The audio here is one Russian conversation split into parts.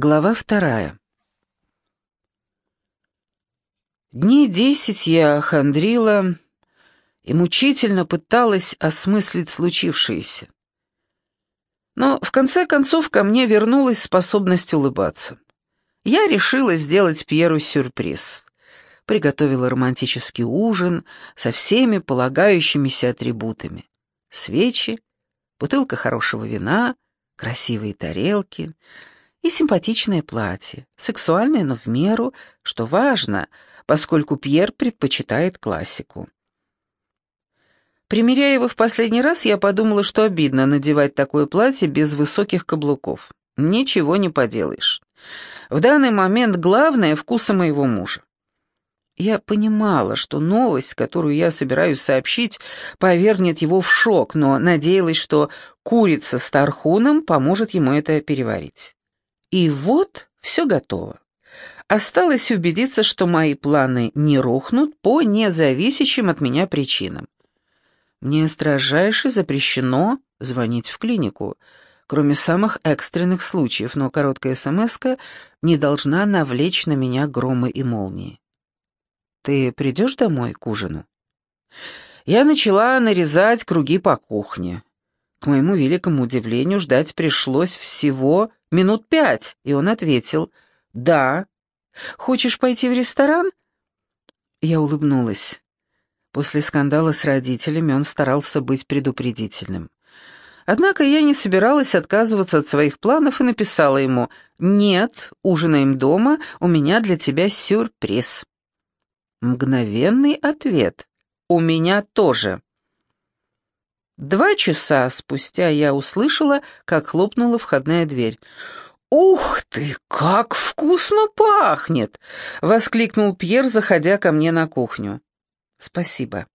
Глава вторая. Дни десять я хандрила и мучительно пыталась осмыслить случившееся. Но в конце концов ко мне вернулась способность улыбаться. Я решила сделать Пьеру сюрприз. Приготовила романтический ужин со всеми полагающимися атрибутами. Свечи, бутылка хорошего вина, красивые тарелки — и симпатичное платье, сексуальное, но в меру, что важно, поскольку Пьер предпочитает классику. Примеряя его в последний раз, я подумала, что обидно надевать такое платье без высоких каблуков. Ничего не поделаешь. В данный момент главное — вкуса моего мужа. Я понимала, что новость, которую я собираюсь сообщить, повергнет его в шок, но надеялась, что курица с тархуном поможет ему это переварить. И вот все готово. Осталось убедиться, что мои планы не рухнут по независящим от меня причинам. Мне строжайше запрещено звонить в клинику, кроме самых экстренных случаев, но короткая смс не должна навлечь на меня громы и молнии. «Ты придешь домой к ужину?» Я начала нарезать круги по кухне. К моему великому удивлению, ждать пришлось всего минут пять, и он ответил «Да». «Хочешь пойти в ресторан?» Я улыбнулась. После скандала с родителями он старался быть предупредительным. Однако я не собиралась отказываться от своих планов и написала ему «Нет, ужинаем дома, у меня для тебя сюрприз». Мгновенный ответ «У меня тоже». Два часа спустя я услышала, как хлопнула входная дверь. «Ух ты, как вкусно пахнет!» — воскликнул Пьер, заходя ко мне на кухню. «Спасибо».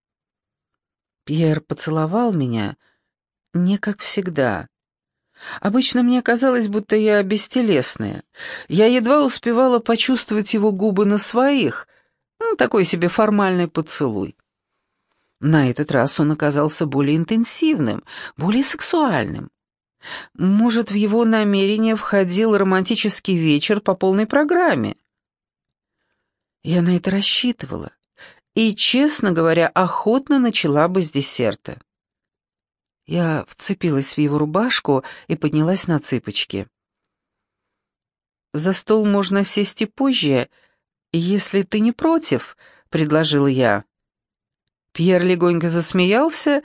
Пьер поцеловал меня, не как всегда. Обычно мне казалось, будто я бестелесная. Я едва успевала почувствовать его губы на своих, ну, такой себе формальный поцелуй. На этот раз он оказался более интенсивным, более сексуальным. Может, в его намерение входил романтический вечер по полной программе? Я на это рассчитывала и, честно говоря, охотно начала бы с десерта. Я вцепилась в его рубашку и поднялась на цыпочки. «За стол можно сесть и позже, если ты не против», — предложила я. Пьер легонько засмеялся,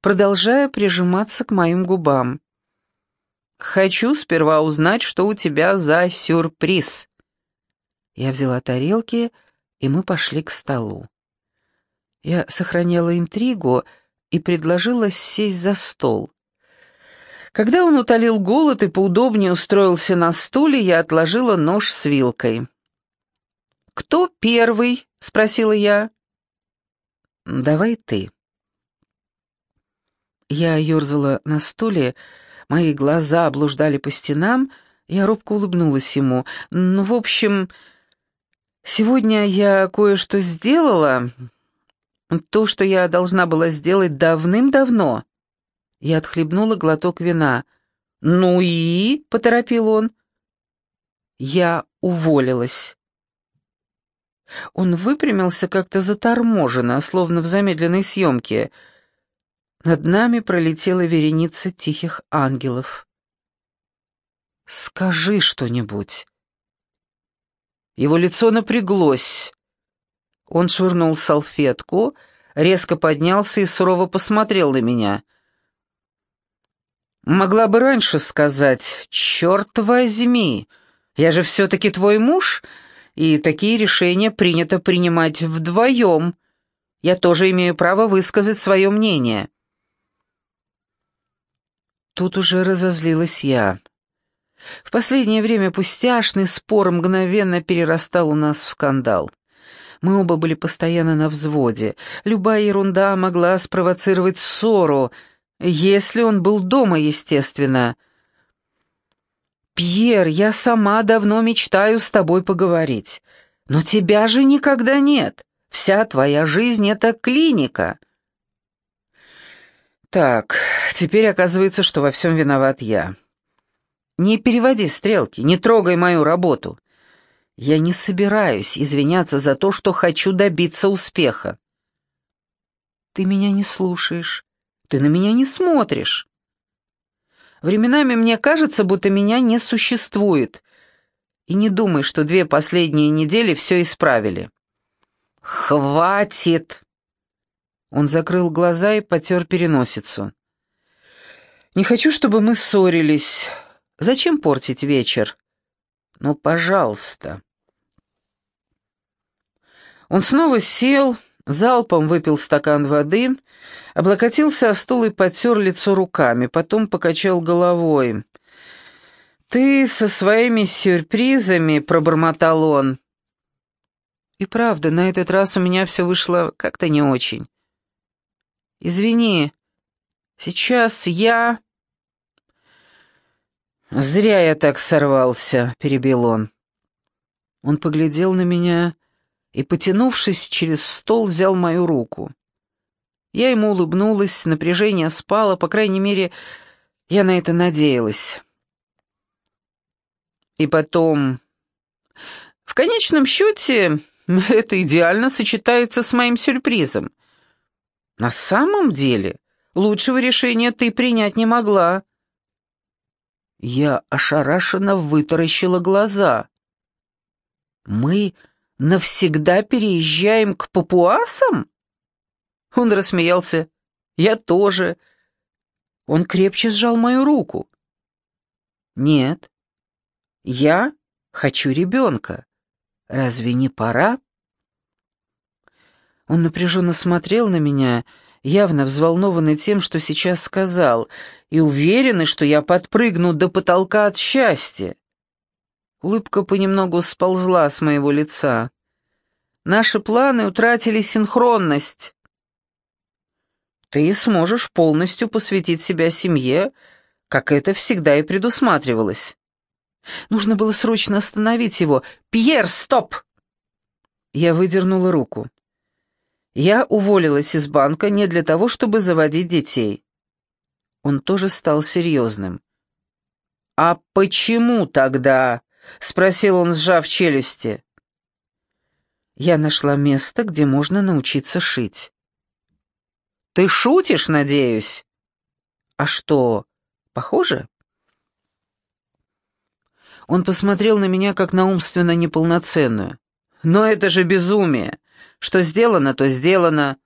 продолжая прижиматься к моим губам. «Хочу сперва узнать, что у тебя за сюрприз». Я взяла тарелки, и мы пошли к столу. Я сохраняла интригу и предложила сесть за стол. Когда он утолил голод и поудобнее устроился на стуле, я отложила нож с вилкой. «Кто первый?» — спросила я. «Давай ты». Я ерзала на стуле, мои глаза блуждали по стенам, я робко улыбнулась ему. «Ну, в общем, сегодня я кое-что сделала, то, что я должна была сделать давным-давно». Я отхлебнула глоток вина. «Ну и?» — поторопил он. Я уволилась. Он выпрямился как-то заторможенно, словно в замедленной съемке. Над нами пролетела вереница тихих ангелов. «Скажи что-нибудь». Его лицо напряглось. Он швырнул салфетку, резко поднялся и сурово посмотрел на меня. «Могла бы раньше сказать, черт возьми, я же все-таки твой муж», и такие решения принято принимать вдвоем. Я тоже имею право высказать свое мнение». Тут уже разозлилась я. В последнее время пустяшный спор мгновенно перерастал у нас в скандал. Мы оба были постоянно на взводе. Любая ерунда могла спровоцировать ссору, если он был дома, естественно. «Пьер, я сама давно мечтаю с тобой поговорить. Но тебя же никогда нет. Вся твоя жизнь — это клиника». Так, теперь оказывается, что во всем виноват я. Не переводи стрелки, не трогай мою работу. Я не собираюсь извиняться за то, что хочу добиться успеха. Ты меня не слушаешь, ты на меня не смотришь. Временами мне кажется, будто меня не существует. И не думай, что две последние недели все исправили. «Хватит!» Он закрыл глаза и потер переносицу. «Не хочу, чтобы мы ссорились. Зачем портить вечер? Ну, пожалуйста». Он снова сел, залпом выпил стакан воды, облокотился о стул и потер лицо руками, потом покачал головой. «Ты со своими сюрпризами», — пробормотал он. И правда, на этот раз у меня все вышло как-то не очень. «Извини, сейчас я...» «Зря я так сорвался», — перебил он. Он поглядел на меня и, потянувшись через стол, взял мою руку. Я ему улыбнулась, напряжение спало, по крайней мере, я на это надеялась. И потом... В конечном счете, это идеально сочетается с моим сюрпризом. На самом деле, лучшего решения ты принять не могла. Я ошарашенно вытаращила глаза. Мы навсегда переезжаем к папуасам?» Он рассмеялся. «Я тоже». Он крепче сжал мою руку. «Нет, я хочу ребенка. Разве не пора?» Он напряженно смотрел на меня, явно взволнованный тем, что сейчас сказал, и уверенный, что я подпрыгну до потолка от счастья. Улыбка понемногу сползла с моего лица. Наши планы утратили синхронность. Ты сможешь полностью посвятить себя семье, как это всегда и предусматривалось. Нужно было срочно остановить его. «Пьер, стоп!» Я выдернула руку. Я уволилась из банка не для того, чтобы заводить детей. Он тоже стал серьезным. «А почему тогда?» — спросил он, сжав челюсти. Я нашла место, где можно научиться шить. «Ты шутишь, надеюсь?» «А что, похоже?» Он посмотрел на меня как на умственно неполноценную. «Но это же безумие! Что сделано, то сделано!»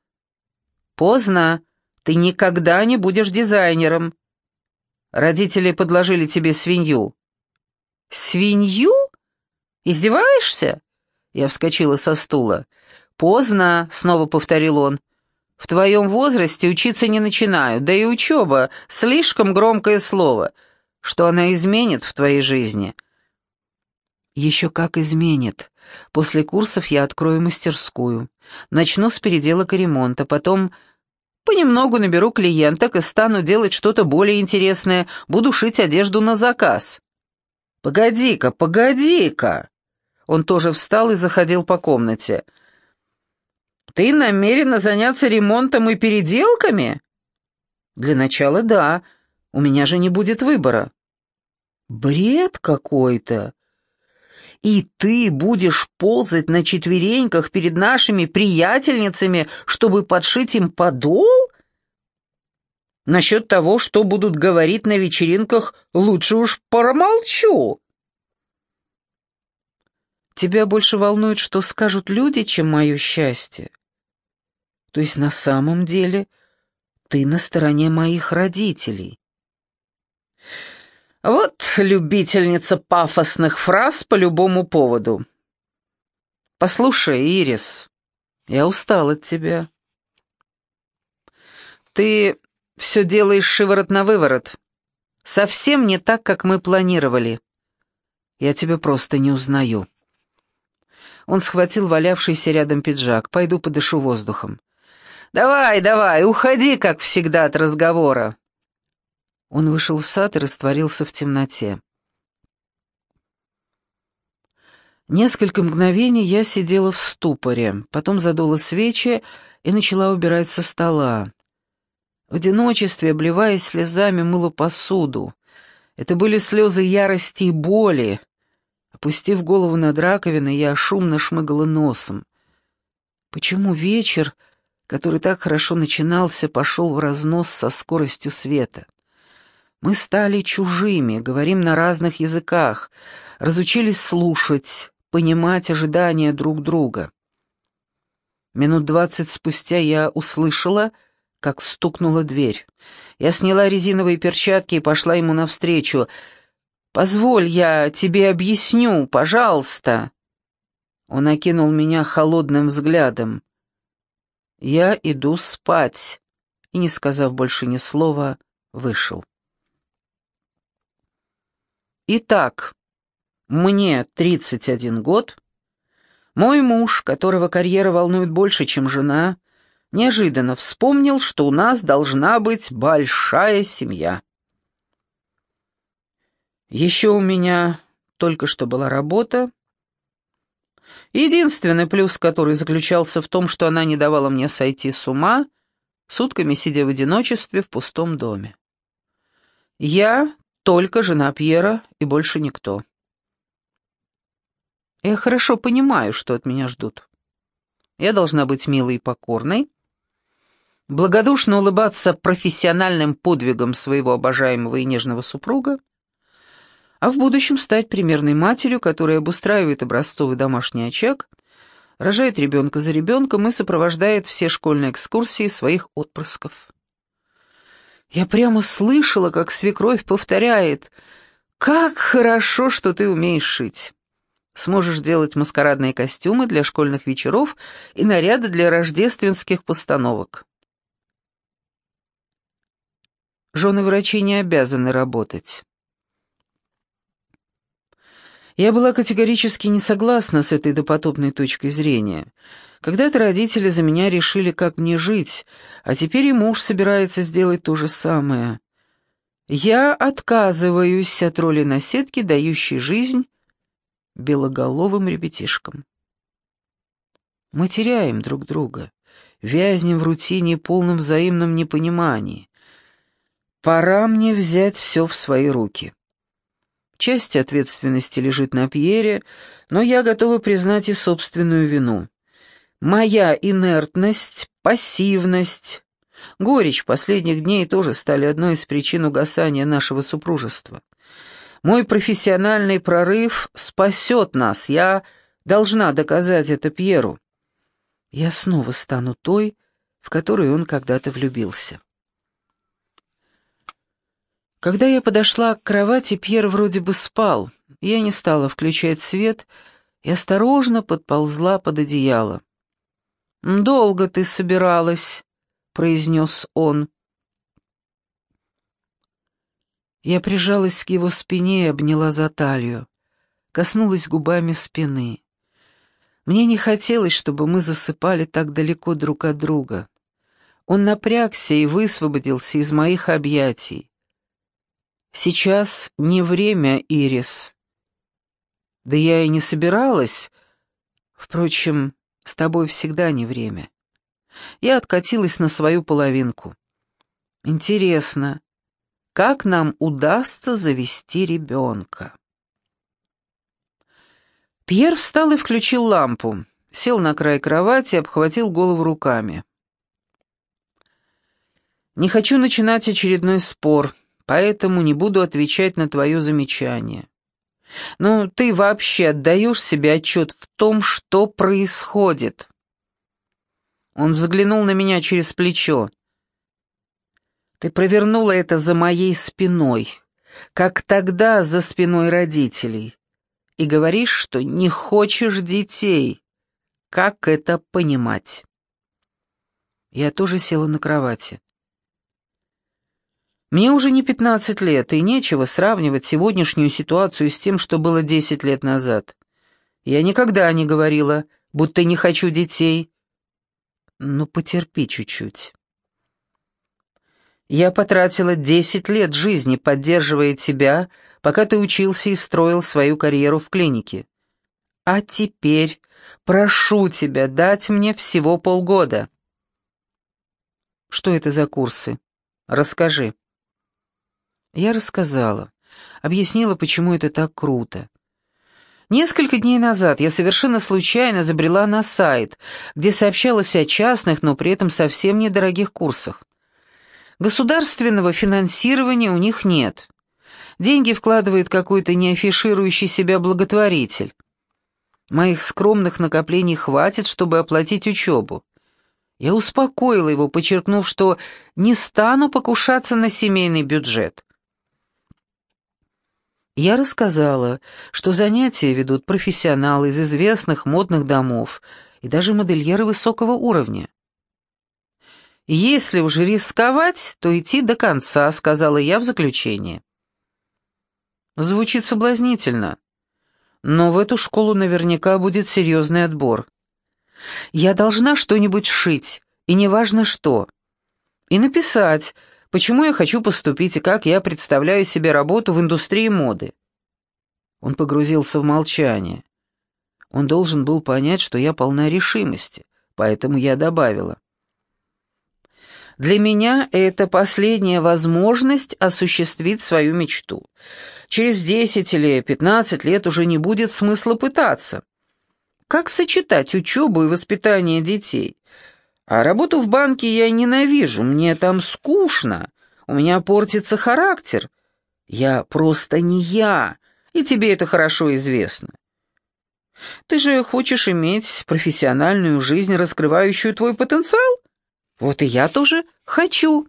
«Поздно! Ты никогда не будешь дизайнером!» Родители подложили тебе свинью. «Свинью? Издеваешься?» Я вскочила со стула. «Поздно», — снова повторил он. «В твоем возрасте учиться не начинают, да и учеба — слишком громкое слово. Что она изменит в твоей жизни?» «Еще как изменит. После курсов я открою мастерскую. Начну с переделок и ремонта, потом понемногу наберу клиенток и стану делать что-то более интересное, буду шить одежду на заказ». «Погоди-ка, погоди-ка!» Он тоже встал и заходил по комнате. «Ты намерена заняться ремонтом и переделками?» «Для начала да. У меня же не будет выбора». «Бред какой-то!» «И ты будешь ползать на четвереньках перед нашими приятельницами, чтобы подшить им подол?» Насчет того, что будут говорить на вечеринках, лучше уж промолчу. Тебя больше волнует, что скажут люди, чем мое счастье. То есть на самом деле ты на стороне моих родителей. Вот любительница пафосных фраз по любому поводу. Послушай, Ирис, я устал от тебя. Ты все делаешь шиворот на выворот. Совсем не так, как мы планировали. Я тебя просто не узнаю». Он схватил валявшийся рядом пиджак. «Пойду подышу воздухом». «Давай, давай, уходи, как всегда, от разговора». Он вышел в сад и растворился в темноте. Несколько мгновений я сидела в ступоре, потом задула свечи и начала убирать со стола. В одиночестве, обливаясь слезами, мыла посуду. Это были слезы ярости и боли. Опустив голову над раковиной, я шумно шмыгала носом. Почему вечер, который так хорошо начинался, пошел в разнос со скоростью света? Мы стали чужими, говорим на разных языках, разучились слушать, понимать ожидания друг друга. Минут двадцать спустя я услышала, как стукнула дверь. Я сняла резиновые перчатки и пошла ему навстречу. «Позволь, я тебе объясню, пожалуйста». Он окинул меня холодным взглядом. «Я иду спать», и, не сказав больше ни слова, вышел. Итак, мне 31 год. Мой муж, которого карьера волнует больше, чем жена, неожиданно вспомнил, что у нас должна быть большая семья. Еще у меня только что была работа. Единственный плюс, который заключался в том, что она не давала мне сойти с ума, сутками сидя в одиночестве в пустом доме. Я только жена Пьера и больше никто. Я хорошо понимаю, что от меня ждут. Я должна быть милой и покорной, благодушно улыбаться профессиональным подвигом своего обожаемого и нежного супруга, а в будущем стать примерной матерью, которая обустраивает образцовый домашний очаг, рожает ребенка за ребенком и сопровождает все школьные экскурсии своих отпрысков. Я прямо слышала, как свекровь повторяет «Как хорошо, что ты умеешь шить!» Сможешь делать маскарадные костюмы для школьных вечеров и наряды для рождественских постановок. Жены врачей не обязаны работать. Я была категорически не согласна с этой допотопной точкой зрения. Когда-то родители за меня решили, как мне жить, а теперь и муж собирается сделать то же самое. Я отказываюсь от роли наседки, дающей жизнь белоголовым ребятишкам. Мы теряем друг друга, вязнем в рутине и полном взаимном непонимании. Пора мне взять все в свои руки. Часть ответственности лежит на Пьере, но я готова признать и собственную вину. Моя инертность, пассивность, горечь последних дней тоже стали одной из причин угасания нашего супружества. Мой профессиональный прорыв спасет нас, я должна доказать это Пьеру. Я снова стану той, в которую он когда-то влюбился. Когда я подошла к кровати, Пьер вроде бы спал. Я не стала включать свет и осторожно подползла под одеяло. «Долго ты собиралась», — произнес он. Я прижалась к его спине и обняла за талию, коснулась губами спины. Мне не хотелось, чтобы мы засыпали так далеко друг от друга. Он напрягся и высвободился из моих объятий. Сейчас не время, Ирис. Да я и не собиралась. Впрочем, с тобой всегда не время. Я откатилась на свою половинку. Интересно, как нам удастся завести ребенка? Пьер встал и включил лампу, сел на край кровати и обхватил голову руками. «Не хочу начинать очередной спор», поэтому не буду отвечать на твое замечание. Ну, ты вообще отдаешь себе отчет в том, что происходит?» Он взглянул на меня через плечо. «Ты провернула это за моей спиной, как тогда за спиной родителей, и говоришь, что не хочешь детей. Как это понимать?» Я тоже села на кровати. Мне уже не пятнадцать лет, и нечего сравнивать сегодняшнюю ситуацию с тем, что было десять лет назад. Я никогда не говорила, будто не хочу детей. Ну, потерпи чуть-чуть. Я потратила десять лет жизни, поддерживая тебя, пока ты учился и строил свою карьеру в клинике. А теперь прошу тебя дать мне всего полгода. Что это за курсы? Расскажи. Я рассказала. объяснила, почему это так круто. Несколько дней назад я совершенно случайно забрела на сайт, где сообщалось о частных, но при этом совсем недорогих курсах. Государственного финансирования у них нет. Деньги вкладывает какой-то не афиширующий себя благотворитель. Моих скромных накоплений хватит, чтобы оплатить учебу. Я успокоила его, подчеркнув, что не стану покушаться на семейный бюджет. Я рассказала, что занятия ведут профессионалы из известных модных домов и даже модельеры высокого уровня. «Если уже рисковать, то идти до конца», — сказала я в заключение. Звучит соблазнительно, но в эту школу наверняка будет серьезный отбор. Я должна что-нибудь шить, и неважно что. И написать, почему я хочу поступить и как я представляю себе работу в индустрии моды. Он погрузился в молчание. Он должен был понять, что я полна решимости, поэтому я добавила. Для меня это последняя возможность осуществить свою мечту. Через 10 или 15 лет уже не будет смысла пытаться. Как сочетать учебу и воспитание детей? А работу в банке я ненавижу, мне там скучно, у меня портится характер. Я просто не я, и тебе это хорошо известно. Ты же хочешь иметь профессиональную жизнь, раскрывающую твой потенциал? Вот и я тоже хочу.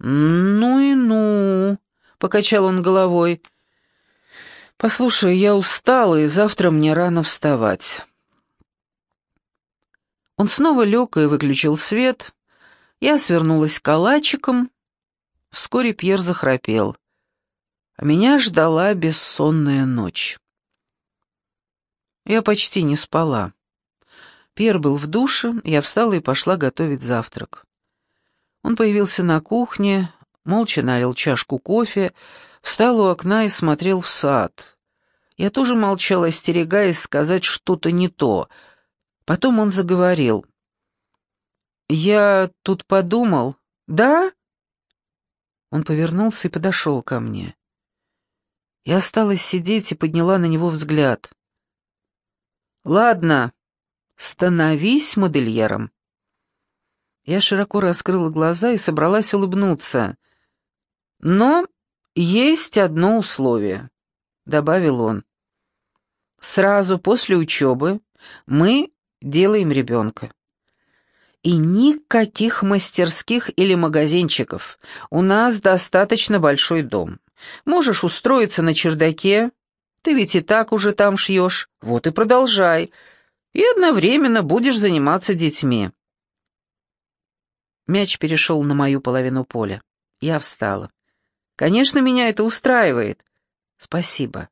Ну и ну, покачал он головой. Послушай, я устал, и завтра мне рано вставать. Он снова лег и выключил свет. Я свернулась калачиком. Вскоре Пьер захрапел. А меня ждала бессонная ночь. Я почти не спала. Пьер был в душе, я встала и пошла готовить завтрак. Он появился на кухне, молча налил чашку кофе, встал у окна и смотрел в сад. Я тоже молчала, остерегаясь сказать что-то не то — Потом он заговорил. «Я тут подумал...» «Да?» Он повернулся и подошел ко мне. Я осталась сидеть и подняла на него взгляд. «Ладно, становись модельером». Я широко раскрыла глаза и собралась улыбнуться. «Но есть одно условие», — добавил он. «Сразу после учебы мы делаем ребенка. И никаких мастерских или магазинчиков. У нас достаточно большой дом. Можешь устроиться на чердаке. Ты ведь и так уже там шьешь. Вот и продолжай. И одновременно будешь заниматься детьми. Мяч перешел на мою половину поля. Я встала. Конечно, меня это устраивает. Спасибо.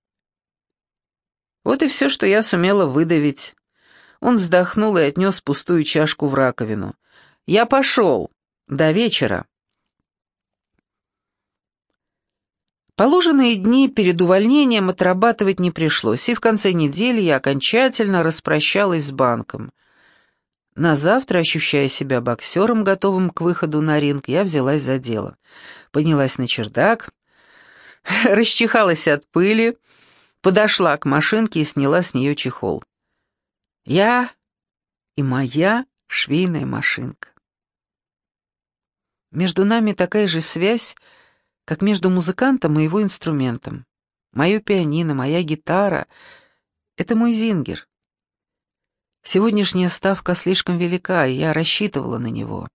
Вот и все, что я сумела выдавить. Он вздохнул и отнес пустую чашку в раковину. «Я пошел. До вечера». Положенные дни перед увольнением отрабатывать не пришлось, и в конце недели я окончательно распрощалась с банком. На завтра, ощущая себя боксером, готовым к выходу на ринг, я взялась за дело. Поднялась на чердак, расчихалась от пыли, подошла к машинке и сняла с нее чехол. Я и моя швейная машинка. Между нами такая же связь, как между музыкантом и его инструментом. Мое пианино, моя гитара — это мой зингер. Сегодняшняя ставка слишком велика, и я рассчитывала на него.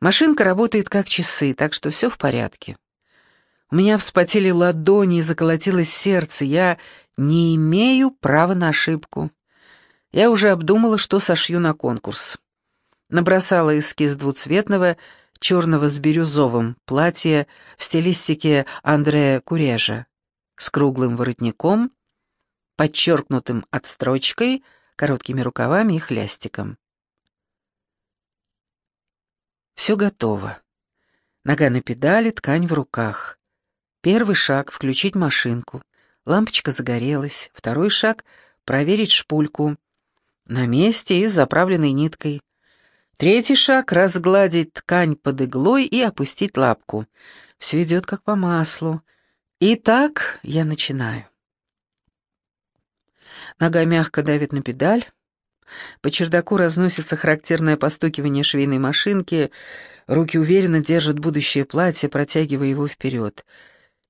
Машинка работает как часы, так что все в порядке. У меня вспотели ладони и заколотилось сердце. Я не имею права на ошибку. Я уже обдумала, что сошью на конкурс. Набросала эскиз двуцветного, черного с бирюзовым, платья в стилистике Андрея Курежа, с круглым воротником, подчеркнутым отстрочкой, короткими рукавами и хлястиком. Все готово. Нога на педали, ткань в руках. Первый шаг — включить машинку. Лампочка загорелась. Второй шаг — проверить шпульку. На месте и с заправленной ниткой. Третий шаг — разгладить ткань под иглой и опустить лапку. Все идет как по маслу. Итак, я начинаю. Нога мягко давит на педаль. По чердаку разносится характерное постукивание швейной машинки. Руки уверенно держат будущее платье, протягивая его вперед.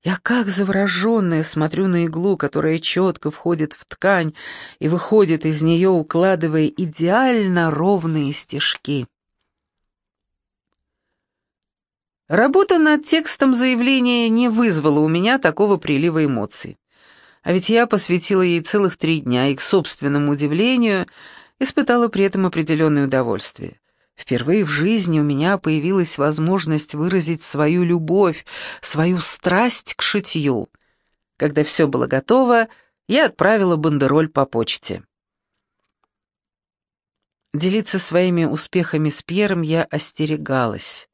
Я как завороженная смотрю на иглу, которая четко входит в ткань и выходит из нее, укладывая идеально ровные стежки. Работа над текстом заявления не вызвала у меня такого прилива эмоций. А ведь я посвятила ей целых три дня и, к собственному удивлению, испытала при этом определенное удовольствие. Впервые в жизни у меня появилась возможность выразить свою любовь, свою страсть к шитью. Когда все было готово, я отправила бандероль по почте. Делиться своими успехами с Пьером я остерегалась.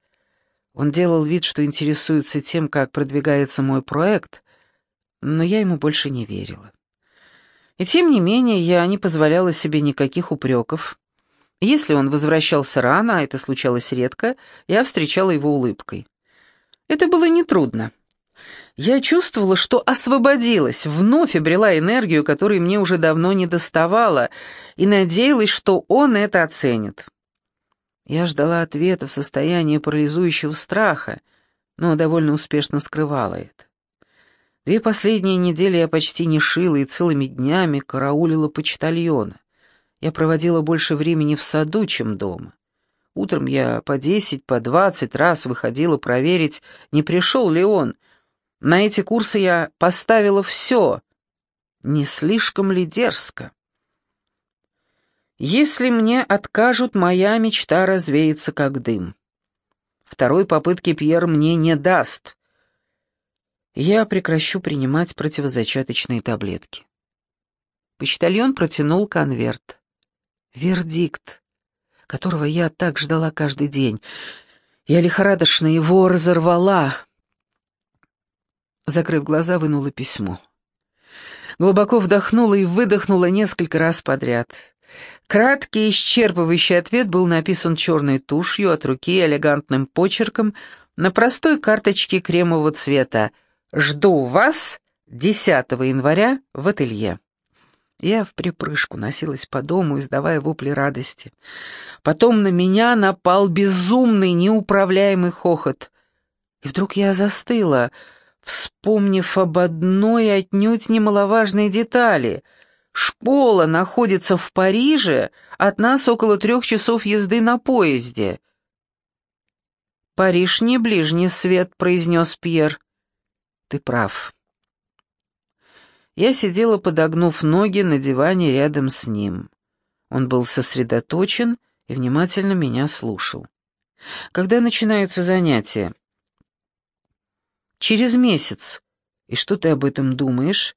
Он делал вид, что интересуется тем, как продвигается мой проект, но я ему больше не верила. И тем не менее я не позволяла себе никаких упреков. Если он возвращался рано, а это случалось редко, я встречала его улыбкой. Это было нетрудно. Я чувствовала, что освободилась, вновь обрела энергию, которой мне уже давно не доставала, и надеялась, что он это оценит. Я ждала ответа в состоянии парализующего страха, но довольно успешно скрывала это. Две последние недели я почти не шила и целыми днями караулила почтальона. Я проводила больше времени в саду, чем дома. Утром я по десять, по двадцать раз выходила проверить, не пришел ли он. На эти курсы я поставила все. Не слишком ли дерзко? Если мне откажут, моя мечта развеется как дым. Второй попытки Пьер мне не даст. Я прекращу принимать противозачаточные таблетки. Почтальон протянул конверт. Вердикт, которого я так ждала каждый день. Я лихорадочно его разорвала. Закрыв глаза, вынула письмо. Глубоко вдохнула и выдохнула несколько раз подряд. Краткий исчерпывающий ответ был написан черной тушью от руки элегантным почерком на простой карточке кремового цвета «Жду вас 10 января в ателье». Я в припрыжку носилась по дому, издавая вопли радости. Потом на меня напал безумный, неуправляемый хохот. И вдруг я застыла, вспомнив об одной отнюдь немаловажной детали — Школа находится в Париже, от нас около трех часов езды на поезде». «Париж не ближний свет», — произнес Пьер. «Ты прав». Я сидела, подогнув ноги на диване рядом с ним. Он был сосредоточен и внимательно меня слушал. «Когда начинаются занятия?» «Через месяц. И что ты об этом думаешь?»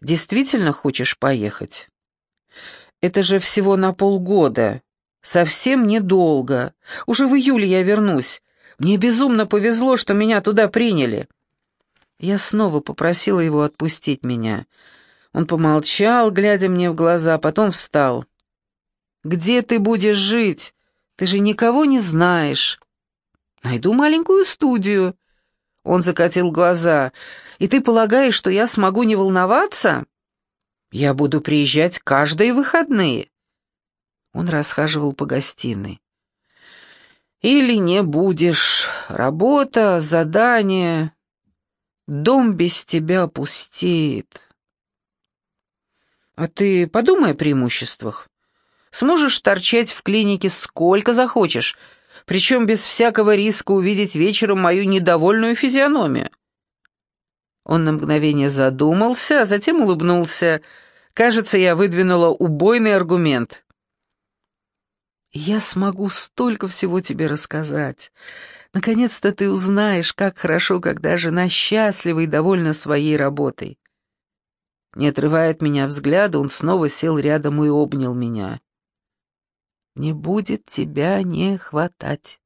Действительно хочешь поехать? Это же всего на полгода. Совсем недолго. Уже в июле я вернусь. Мне безумно повезло, что меня туда приняли. Я снова попросила его отпустить меня. Он помолчал, глядя мне в глаза, потом встал. «Где ты будешь жить? Ты же никого не знаешь». «Найду маленькую студию». Он закатил глаза. И ты полагаешь, что я смогу не волноваться? Я буду приезжать каждые выходные. Он расхаживал по гостиной. Или не будешь. Работа, задание. Дом без тебя пустеет. А ты подумай о преимуществах. Сможешь торчать в клинике сколько захочешь, причем без всякого риска увидеть вечером мою недовольную физиономию. Он на мгновение задумался, а затем улыбнулся. Кажется, я выдвинула убойный аргумент. «Я смогу столько всего тебе рассказать. Наконец-то ты узнаешь, как хорошо, когда жена счастлива и довольна своей работой». Не отрывая от меня взгляда, он снова сел рядом и обнял меня. «Не будет тебя не хватать».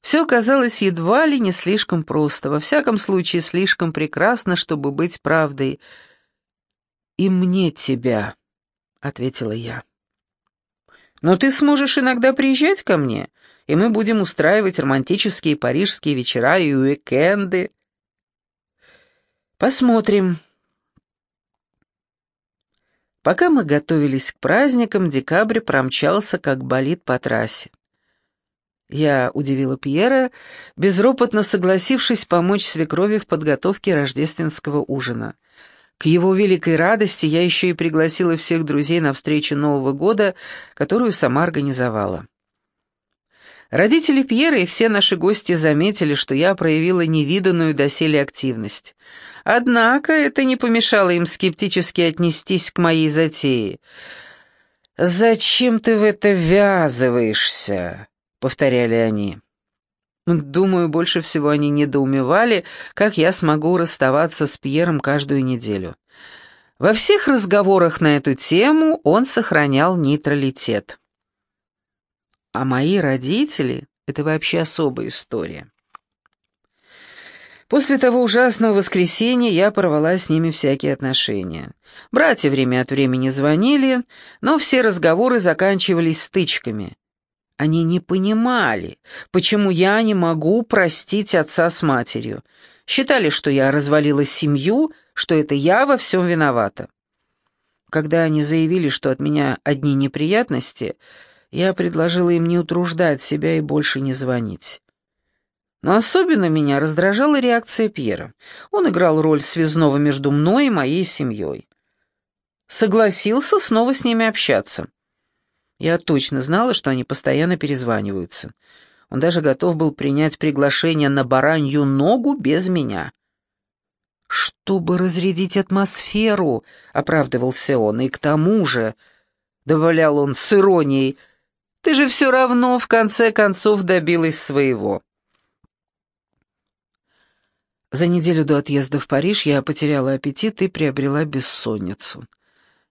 Все казалось едва ли не слишком просто, во всяком случае слишком прекрасно, чтобы быть правдой. «И мне тебя», — ответила я. «Но ты сможешь иногда приезжать ко мне, и мы будем устраивать романтические парижские вечера и уикенды. Посмотрим. Пока мы готовились к праздникам, декабрь промчался, как болит по трассе. Я удивила Пьера, безропотно согласившись помочь свекрови в подготовке рождественского ужина. К его великой радости я еще и пригласила всех друзей на встречу Нового года, которую сама организовала. Родители Пьера и все наши гости заметили, что я проявила невиданную доселе активность. Однако это не помешало им скептически отнестись к моей затее. «Зачем ты в это ввязываешься?» — повторяли они. Думаю, больше всего они недоумевали, как я смогу расставаться с Пьером каждую неделю. Во всех разговорах на эту тему он сохранял нейтралитет. А мои родители — это вообще особая история. После того ужасного воскресенья я порвала с ними всякие отношения. Братья время от времени звонили, но все разговоры заканчивались стычками. Они не понимали, почему я не могу простить отца с матерью. Считали, что я развалила семью, что это я во всем виновата. Когда они заявили, что от меня одни неприятности, я предложила им не утруждать себя и больше не звонить. Но особенно меня раздражала реакция Пьера. Он играл роль связного между мной и моей семьей. Согласился снова с ними общаться. Я точно знала, что они постоянно перезваниваются. Он даже готов был принять приглашение на баранью ногу без меня. «Чтобы разрядить атмосферу», — оправдывался он, — «и к тому же», — добавлял он с иронией, — «ты же все равно в конце концов добилась своего». За неделю до отъезда в Париж я потеряла аппетит и приобрела бессонницу.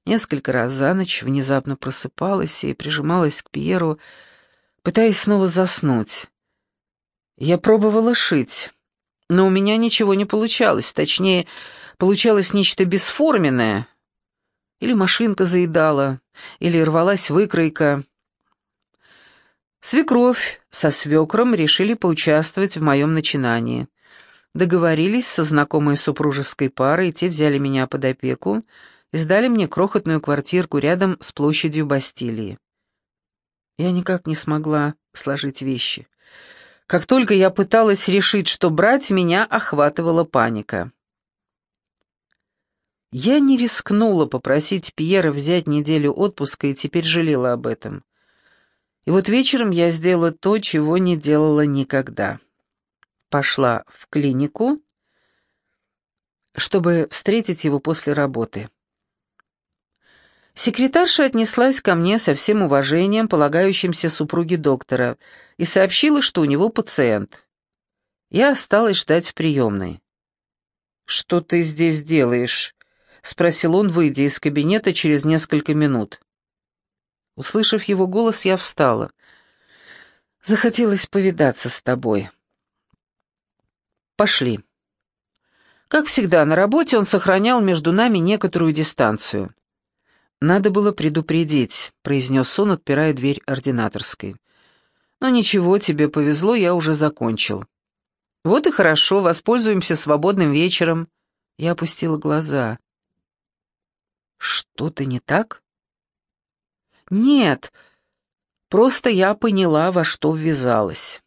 Несколько раз за ночь внезапно просыпалась и прижималась к Пьеру, пытаясь снова заснуть. Я пробовала шить, но у меня ничего не получалось, точнее, получалось нечто бесформенное. Или машинка заедала, или рвалась выкройка. Свекровь со свекром решили поучаствовать в моем начинании. Договорились со знакомой супружеской парой, те взяли меня под опеку, и сдали мне крохотную квартирку рядом с площадью Бастилии. Я никак не смогла сложить вещи. Как только я пыталась решить, что брать, меня охватывала паника. Я не рискнула попросить Пьера взять неделю отпуска и теперь жалела об этом. И вот вечером я сделала то, чего не делала никогда. Пошла в клинику, чтобы встретить его после работы. Секретарша отнеслась ко мне со всем уважением, полагающимся супруге доктора, и сообщила, что у него пациент. Я осталась ждать в приемной. «Что ты здесь делаешь?» — спросил он, выйдя из кабинета через несколько минут. Услышав его голос, я встала. «Захотелось повидаться с тобой». «Пошли». Как всегда, на работе он сохранял между нами некоторую дистанцию. «Надо было предупредить», — произнес он, отпирая дверь ординаторской. «Но ничего, тебе повезло, я уже закончил». «Вот и хорошо, воспользуемся свободным вечером». Я опустила глаза. «Что-то не так?» «Нет, просто я поняла, во что ввязалась».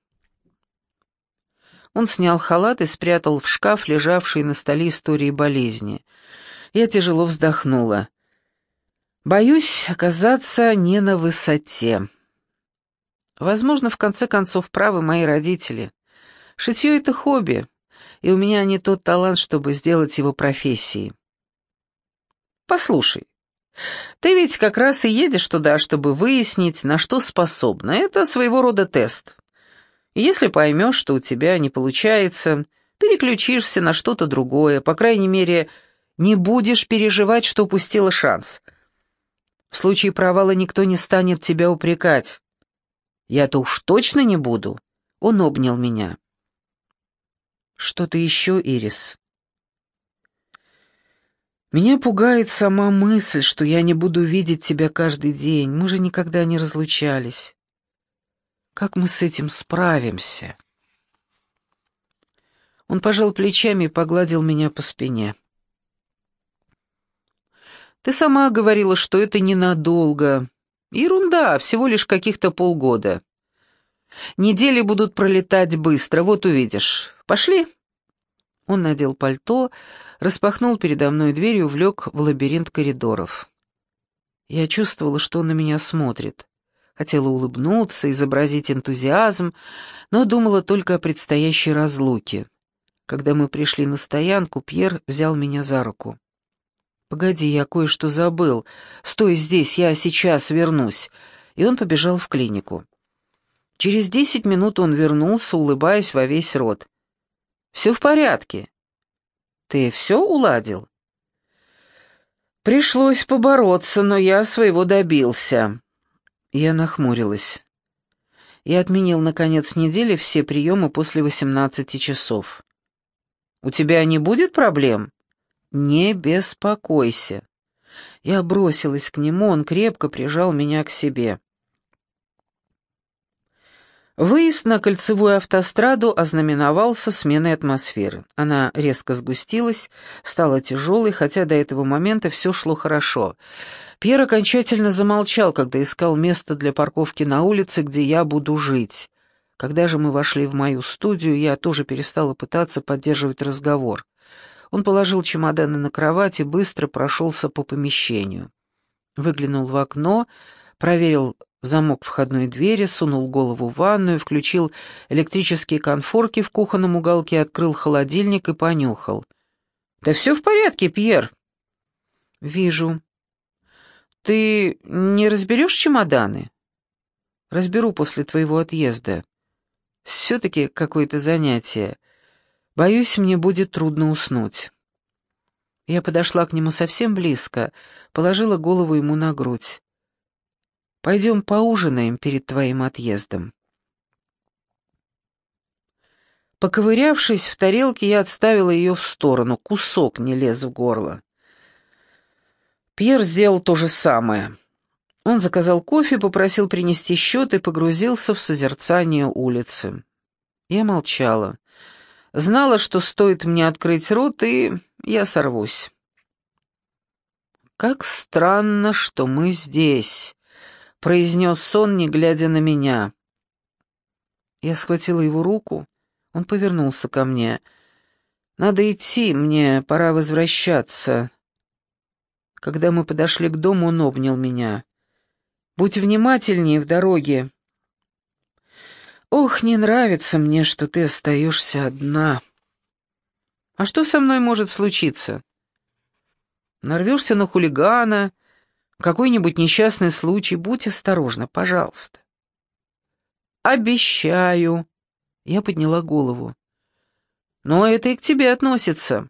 Он снял халат и спрятал в шкаф лежавший на столе истории болезни. Я тяжело вздохнула. Боюсь оказаться не на высоте. Возможно, в конце концов, правы мои родители. Шитье — это хобби, и у меня не тот талант, чтобы сделать его профессией. Послушай, ты ведь как раз и едешь туда, чтобы выяснить, на что способна. Это своего рода тест. Если поймешь, что у тебя не получается, переключишься на что-то другое, по крайней мере, не будешь переживать, что упустила шанс — в случае провала никто не станет тебя упрекать. Я-то уж точно не буду. Он обнял меня. Что-то еще, Ирис? Меня пугает сама мысль, что я не буду видеть тебя каждый день. Мы же никогда не разлучались. Как мы с этим справимся?» Он пожал плечами и погладил меня по спине. «Ты сама говорила, что это ненадолго. Ерунда, всего лишь каких-то полгода. Недели будут пролетать быстро, вот увидишь. Пошли». Он надел пальто, распахнул передо мной дверь и увлек в лабиринт коридоров. Я чувствовала, что он на меня смотрит. Хотела улыбнуться, изобразить энтузиазм, но думала только о предстоящей разлуке. Когда мы пришли на стоянку, Пьер взял меня за руку. «Погоди, я кое-что забыл. Стой здесь, я сейчас вернусь». И он побежал в клинику. Через десять минут он вернулся, улыбаясь во весь рот. «Все в порядке. Ты все уладил?» «Пришлось побороться, но я своего добился». Я нахмурилась. Я отменил на конец недели все приемы после восемнадцати часов. У тебя не будет проблем? Не беспокойся. Я бросилась к нему, он крепко прижал меня к себе. Выезд на кольцевую автостраду ознаменовался сменой атмосферы. Она резко сгустилась, стала тяжелой, хотя до этого момента все шло хорошо. Пьер окончательно замолчал, когда искал место для парковки на улице, где я буду жить. Когда же мы вошли в мою студию, я тоже перестала пытаться поддерживать разговор. Он положил чемоданы на кровать и быстро прошелся по помещению. Выглянул в окно, проверил замок входной двери, сунул голову в ванную, включил электрические конфорки в кухонном уголке, открыл холодильник и понюхал. «Да все в порядке, Пьер». «Вижу. Ты не разберешь чемоданы?» «Разберу после твоего отъезда. Все-таки какое-то занятие. Боюсь, мне будет трудно уснуть. Я подошла к нему совсем близко, положила голову ему на грудь. «Пойдем поужинаем перед твоим отъездом». Поковырявшись в тарелке, я отставила ее в сторону, кусок не лез в горло. Пьер сделал то же самое. Он заказал кофе, попросил принести счет и погрузился в созерцание улицы. Я молчала. Знала, что стоит мне открыть рот, и я сорвусь. «Как странно, что мы здесь», — произнес сон, не глядя на меня. Я схватила его руку, он повернулся ко мне. «Надо идти, мне пора возвращаться». Когда мы подошли к дому, он обнял меня. Будь внимательнее в дороге. Ох, не нравится мне, что ты остаешься одна. А что со мной может случиться? Нарвешься на хулигана, какой-нибудь несчастный случай, будь осторожна, пожалуйста. Обещаю. Я подняла голову. Но это и к тебе относится.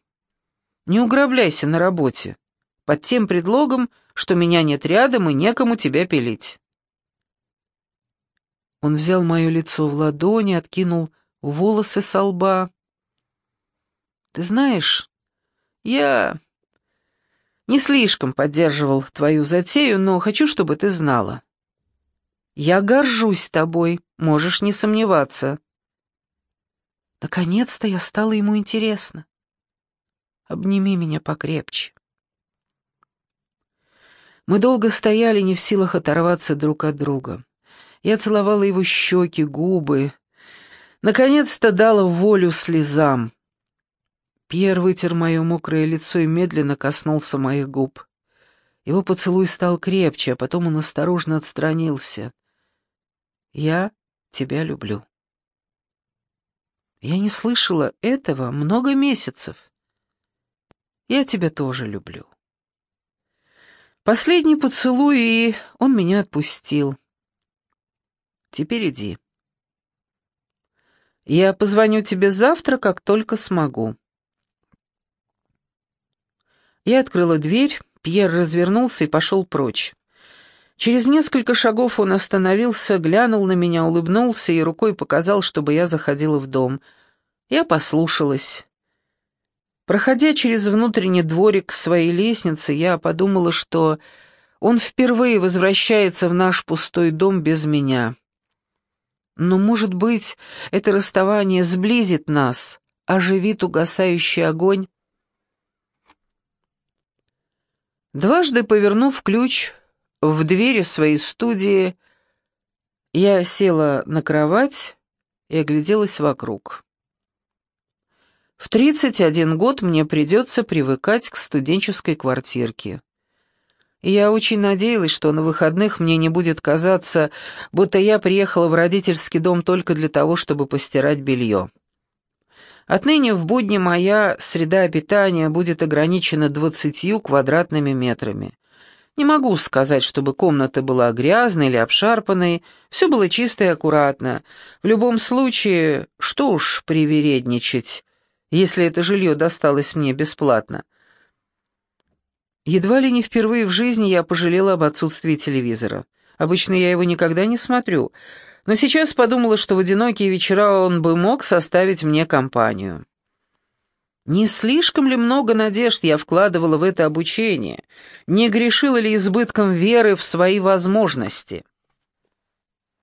Не уграбляйся на работе под тем предлогом, что меня нет рядом и некому тебя пилить. Он взял мое лицо в ладони, откинул волосы со лба. «Ты знаешь, я не слишком поддерживал твою затею, но хочу, чтобы ты знала. Я горжусь тобой, можешь не сомневаться». Наконец-то я стала ему интересна. Обними меня покрепче. Мы долго стояли, не в силах оторваться друг от друга. Я целовала его щеки, губы. Наконец-то дала волю слезам. Пьер вытер мое мокрое лицо и медленно коснулся моих губ. Его поцелуй стал крепче, а потом он осторожно отстранился. «Я тебя люблю». Я не слышала этого много месяцев. Я тебя тоже люблю. Последний поцелуй, и он меня отпустил. Теперь иди. Я позвоню тебе завтра, как только смогу. Я открыла дверь, Пьер развернулся и пошел прочь. Через несколько шагов он остановился, глянул на меня, улыбнулся и рукой показал, чтобы я заходила в дом. Я послушалась. Проходя через внутренний дворик своей лестницы, я подумала, что он впервые возвращается в наш пустой дом без меня. Но, может быть, это расставание сблизит нас, оживит угасающий огонь? Дважды повернув ключ в двери своей студии, я села на кровать и огляделась вокруг. В 31 год мне придется привыкать к студенческой квартирке. Я очень надеялась, что на выходных мне не будет казаться, будто я приехала в родительский дом только для того, чтобы постирать белье. Отныне в будни моя среда обитания будет ограничена двадцатью квадратными метрами. Не могу сказать, чтобы комната была грязной или обшарпанной, все было чисто и аккуратно. В любом случае, что уж привередничать, если это жилье досталось мне бесплатно. Едва ли не впервые в жизни я пожалела об отсутствии телевизора. Обычно я его никогда не смотрю, но сейчас подумала, что в одинокие вечера он бы мог составить мне компанию. Не слишком ли много надежд я вкладывала в это обучение? Не грешила ли избытком веры в свои возможности?